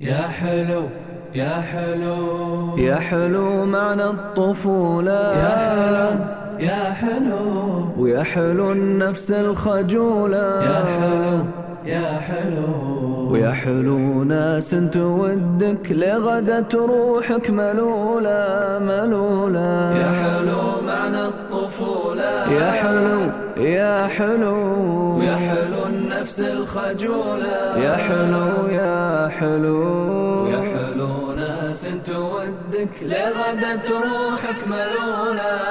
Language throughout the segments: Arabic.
يا حلو يا حلو. يا حلو معنى الطفولة. يا حلو يا حلو. ويا حلو النفس الخجولة. يا حلو يا حلو. ويا حلو ناس تودك لغدت روحك ملولة ملولة. يا حلو معنى الطفولة. يا حلو يا حلو. النفس الخجولة. يا حلو يا حلو. يا حلو ناس تودك لغدت روحك ملولة ملولة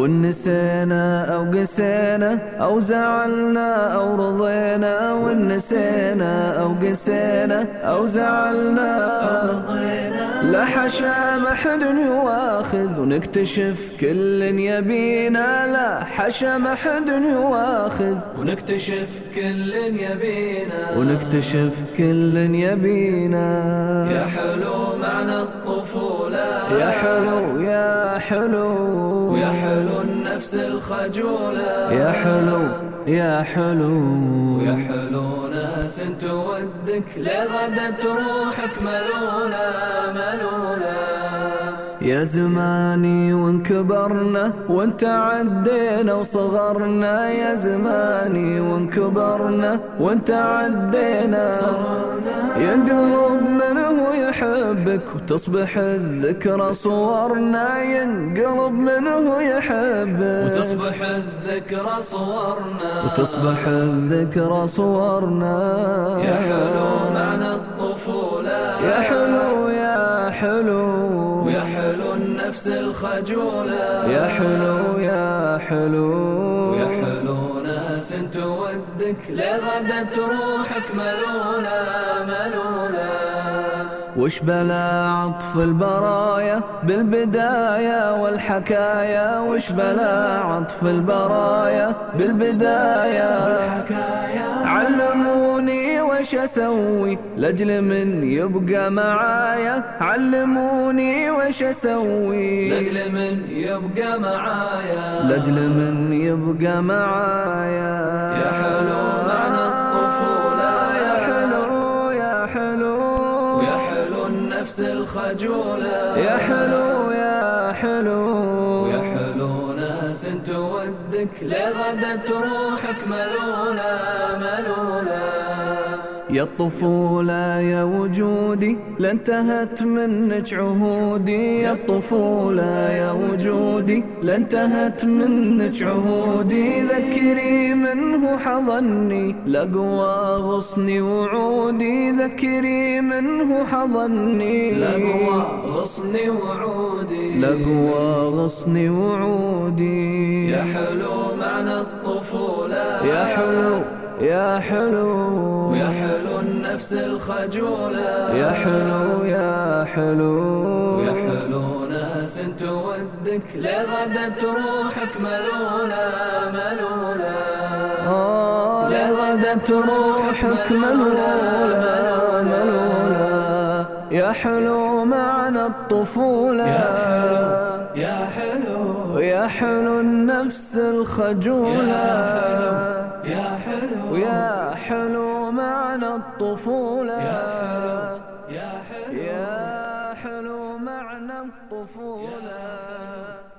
ونسينا أو قسينا أو زعلنا أو رضينا ونسينا أو قسينا أو زعلنا أو رضينا. لا حشا ما حد يواخذ ونكتشف كل يبينا. لا حشا ما حد يواخذ ونكتشف كل يبينا. ونكتشف كل يبينا. يا حلو معنى يا حلو يا حلو ويا حلو. النفس الخجولة. يا حلو يا حلو. ويا حلو ناس تودك لغدت روحك ملولة ملولة يا زماني وانكبرنا وانت عدينا وصغرنا. يا زماني وانكبرنا وانت عدينا ينقلب منه يحبك وتصبح الذكرى صورنا. ينقلب منه يحبك وتصبح الذكرى صورنا. وتصبح الذكرى صورنا. يا حلو معنى الطفولة. يا حلو يا حلو. النفس الخجولة. يا حلو يا حلو. ويا حلو ناس تودك لغدت روحك ملولة ملولة وش بلا عطف البرايا بالبداية والحكاية وش بلا عطف البرايا بالبداية؟ والحكاية علموني وش أسوي؟ لأجل من يبقى معايا علموني وش أسوي؟ لأجل من يبقى معايا. لأجل من يبقى معايا. يا حلو معنى الطفولة. يا حلو يا حلو. ويا حلو النفس الخجولة. يا حلو يا حلو. ويا حلو ناس تودك لغدت روحك ملولة ملولة يا الطفولة يا وجودي لانتهت منك عهودي. يا الطفولة يا وجودي لانتهت منك عهودي. ذكري منه حضني لقوى غصني وعودي. ذكري منه حضني لقوى غصني وعودي. لقوى غصني وعودي. يا حلو معنى الطفولة. يا حلو يا حلو ويا حلو النفس الخجولة. يا حلو يا حلو. ويا حلو ناس تودك لغدت روحك ملولة ملولة. آه لغدت روحك ملولة ملولة يا حلو معنى الطفولة. يا حلو يا حلو. النفس الخجولة. يا حلو ويا حلو. معنى الطفولة.